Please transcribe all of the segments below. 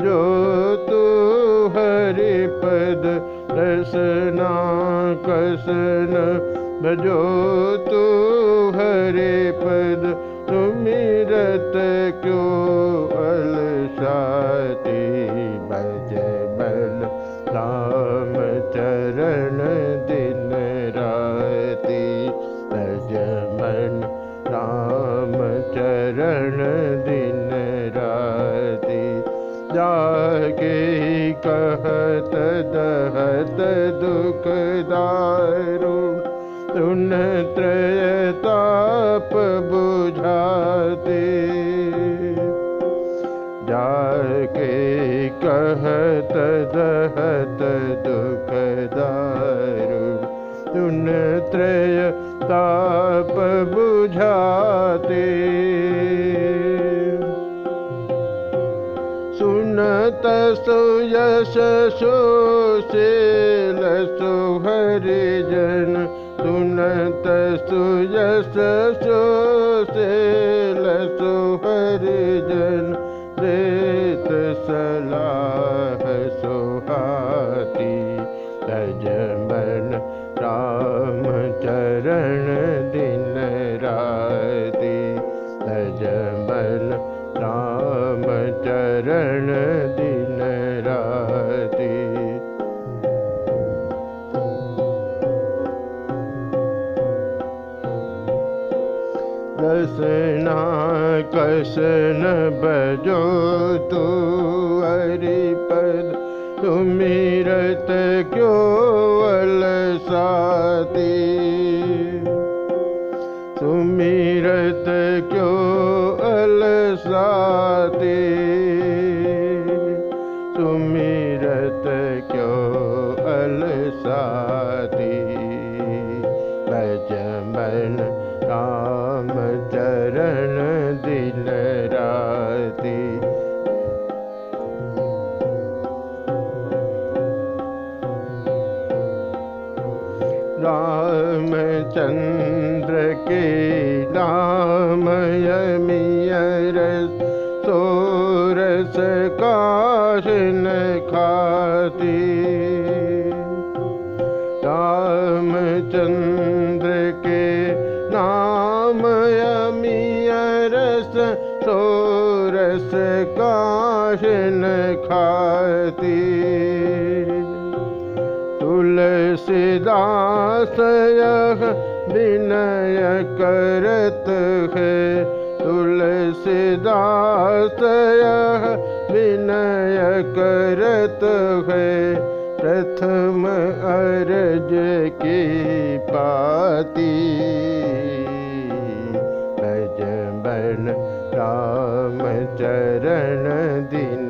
तु हरिपद रसना कसन भजो तु हरिपद सुमिरत क्यों राम चरण कहत दहत दुख दारुण सुन त्रयताप बुझाते जाके कहत दहत दुख दारुण सुन त्रय ताप बुझाते सुशील सुहरिजन सुनत सुयश सुशील सुहरिजन रेत सलाह सुहाती तजमन राम चरण दिन राती तजमन राम चरण दिन तू हरिपद। सुमिरत क्यों अलसाती सुमिरत क्यों अलसाती रामचंद्र के नाम यमियर सोरस काशन खाती। रामचंद्र के नाम यमियरस सोरस काशन खाती। तुलसीदास विनय करत है। तुलसीदास विनय करत है। प्रथम अर्ज की पाती। भजबन राम चरण दिन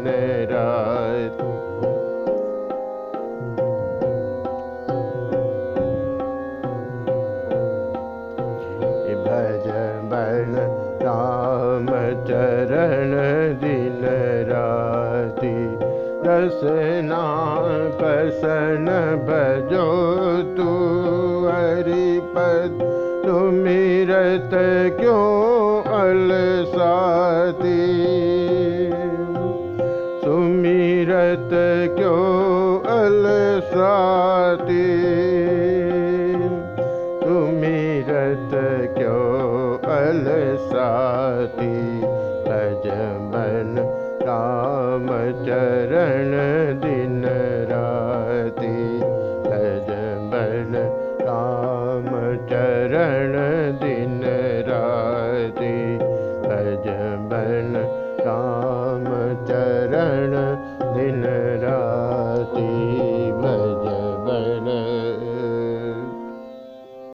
कसन भजो तू क्यों क्यों अलसाती? सुमिरत क्यों अलसाती? भजमन राम चरण दिन राति भज बल राम चरण दिन राति भज बल राम चरण दिन